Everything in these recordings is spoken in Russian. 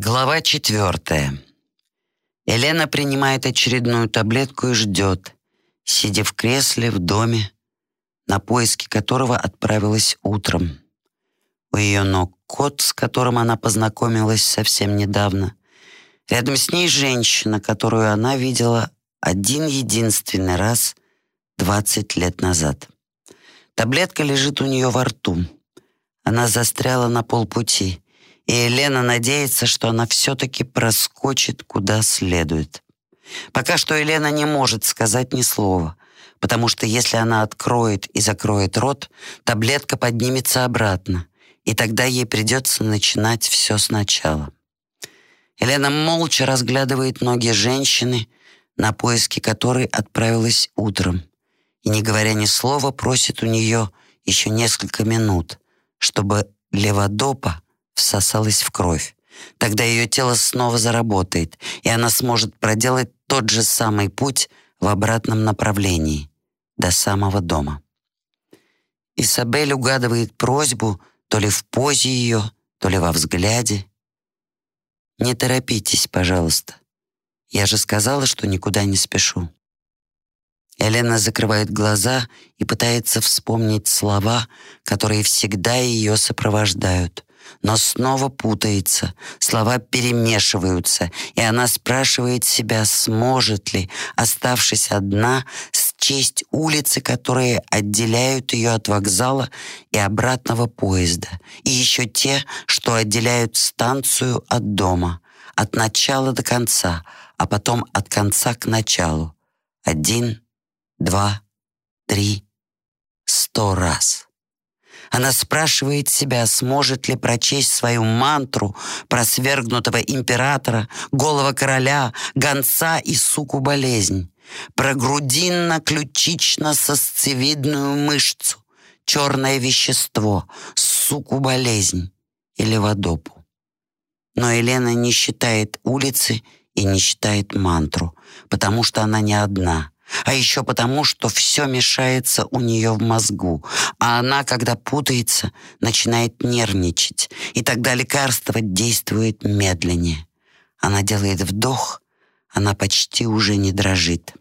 Глава четвертая. Елена принимает очередную таблетку и ждет, сидя в кресле в доме, на поиски которого отправилась утром. У ее ног кот, с которым она познакомилась совсем недавно. Рядом с ней женщина, которую она видела один единственный раз 20 лет назад. Таблетка лежит у нее во рту. Она застряла на полпути — и Елена надеется, что она все-таки проскочит куда следует. Пока что Елена не может сказать ни слова, потому что если она откроет и закроет рот, таблетка поднимется обратно, и тогда ей придется начинать все сначала. Елена молча разглядывает ноги женщины, на поиски которой отправилась утром, и, не говоря ни слова, просит у нее еще несколько минут, чтобы леводопа всосалась в кровь. Тогда ее тело снова заработает, и она сможет проделать тот же самый путь в обратном направлении, до самого дома. Исабель угадывает просьбу то ли в позе ее, то ли во взгляде. «Не торопитесь, пожалуйста. Я же сказала, что никуда не спешу». Елена закрывает глаза и пытается вспомнить слова, которые всегда ее сопровождают но снова путается, слова перемешиваются, и она спрашивает себя, сможет ли, оставшись одна, счесть улицы, которые отделяют ее от вокзала и обратного поезда, и еще те, что отделяют станцию от дома, от начала до конца, а потом от конца к началу. Один, два, три, сто раз. Она спрашивает себя, сможет ли прочесть свою мантру про свергнутого императора, голого короля, гонца и суку болезнь, про грудинно-ключично-сосцевидную мышцу, черное вещество, суку болезнь или водопу. Но Елена не считает улицы и не считает мантру, потому что она не одна — а еще потому, что все мешается у нее в мозгу, а она, когда путается, начинает нервничать, и тогда лекарство действует медленнее. Она делает вдох, она почти уже не дрожит.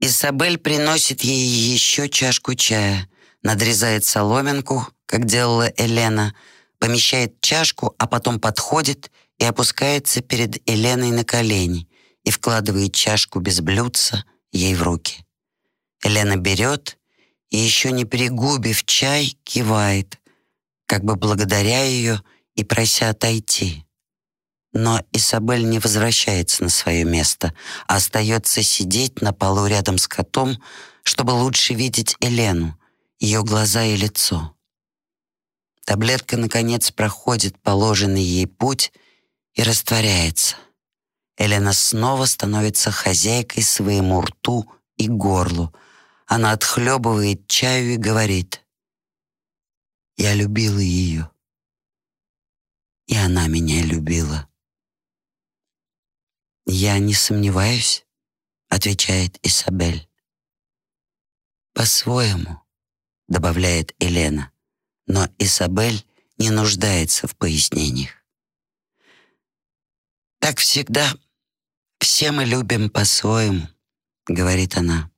Изабель приносит ей еще чашку чая, надрезает соломинку, как делала Елена, помещает чашку, а потом подходит и опускается перед Еленой на колени и вкладывает чашку без блюдца — ей в руки. Елена берет и, еще не пригубив чай, кивает, как бы благодаря ее и прося отойти. Но Исабель не возвращается на свое место, а остается сидеть на полу рядом с котом, чтобы лучше видеть Елену, ее глаза и лицо. Таблетка, наконец, проходит положенный ей путь и растворяется. Елена снова становится хозяйкой своему рту и горлу. Она отхлебывает чаю и говорит, «Я любила ее, и она меня любила». «Я не сомневаюсь», — отвечает Исабель. «По-своему», — добавляет Елена, но Исабель не нуждается в пояснениях. Так всегда «Все мы любим по-своему», — говорит она.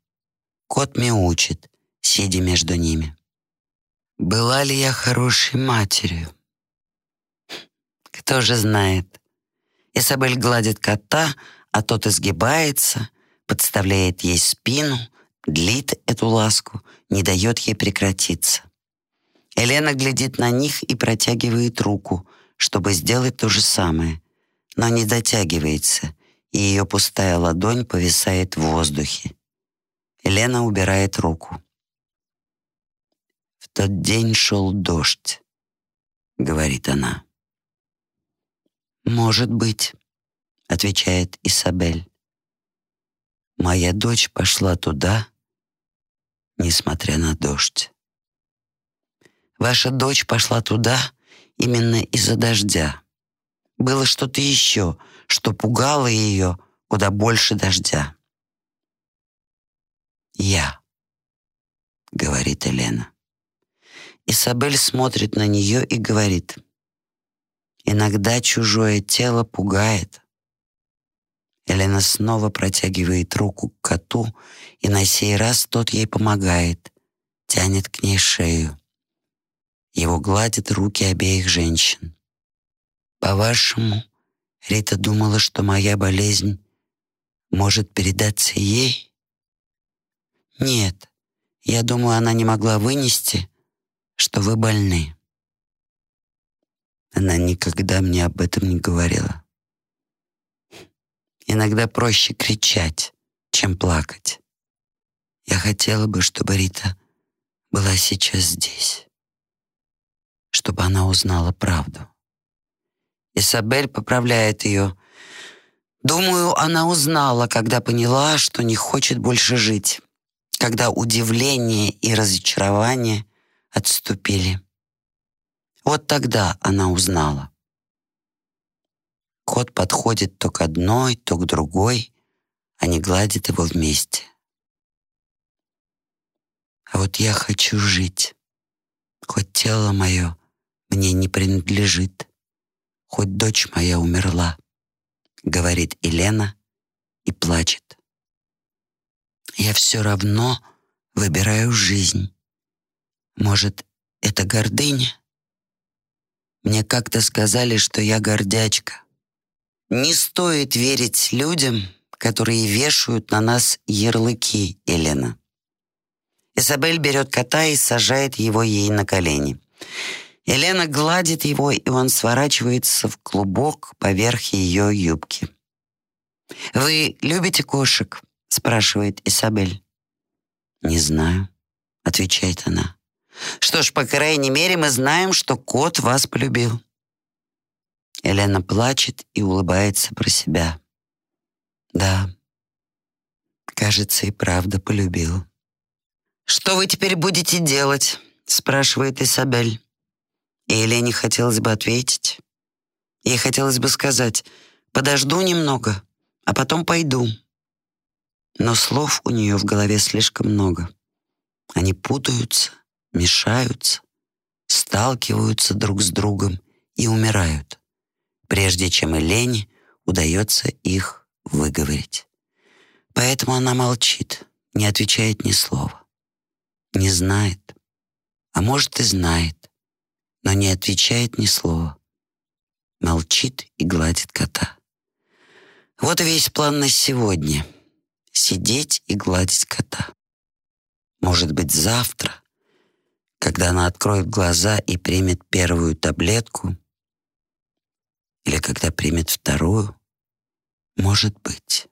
Кот мяучит, сидя между ними. Была ли я хорошей матерью? Кто же знает. Исабель гладит кота, а тот изгибается, подставляет ей спину, длит эту ласку, не дает ей прекратиться. Елена глядит на них и протягивает руку, чтобы сделать то же самое, но не дотягивается — и ее пустая ладонь повисает в воздухе. Елена убирает руку. «В тот день шел дождь», — говорит она. «Может быть», — отвечает Исабель. «Моя дочь пошла туда, несмотря на дождь. Ваша дочь пошла туда именно из-за дождя. Было что-то еще, что пугало ее куда больше дождя. «Я», — говорит Елена. Исабель смотрит на нее и говорит, Иногда чужое тело пугает. Елена снова протягивает руку к коту, и на сей раз тот ей помогает, тянет к ней шею. Его гладят руки обеих женщин. По-вашему, Рита думала, что моя болезнь может передаться ей? Нет, я думаю, она не могла вынести, что вы больны. Она никогда мне об этом не говорила. Иногда проще кричать, чем плакать. Я хотела бы, чтобы Рита была сейчас здесь, чтобы она узнала правду. Исабель поправляет ее. Думаю, она узнала, когда поняла, что не хочет больше жить, когда удивление и разочарование отступили. Вот тогда она узнала. Кот подходит то к одной, то к другой. Они гладят его вместе. А вот я хочу жить. Хоть тело мое мне не принадлежит, хоть дочь моя умерла, говорит Елена и плачет. Я все равно выбираю жизнь. Может, это гордыня? Мне как-то сказали, что я гордячка. Не стоит верить людям, которые вешают на нас ярлыки, Елена. Изабель берет кота и сажает его ей на колени. Елена гладит его, и он сворачивается в клубок поверх ее юбки. «Вы любите кошек?» — спрашивает Изабель. «Не знаю», — отвечает она. Что ж, по крайней мере, мы знаем, что кот вас полюбил. Елена плачет и улыбается про себя. Да, кажется, и правда полюбил. «Что вы теперь будете делать?» — спрашивает Исабель. И Елене хотелось бы ответить. Ей хотелось бы сказать «подожду немного, а потом пойду». Но слов у нее в голове слишком много. Они путаются, мешаются, сталкиваются друг с другом и умирают, прежде чем Елене удается их выговорить. Поэтому она молчит, не отвечает ни слова. Не знает, а может и знает, но не отвечает ни слова. Молчит и гладит кота. Вот весь план на сегодня — сидеть и гладить кота. Может быть, завтра когда она откроет глаза и примет первую таблетку, или когда примет вторую, может быть.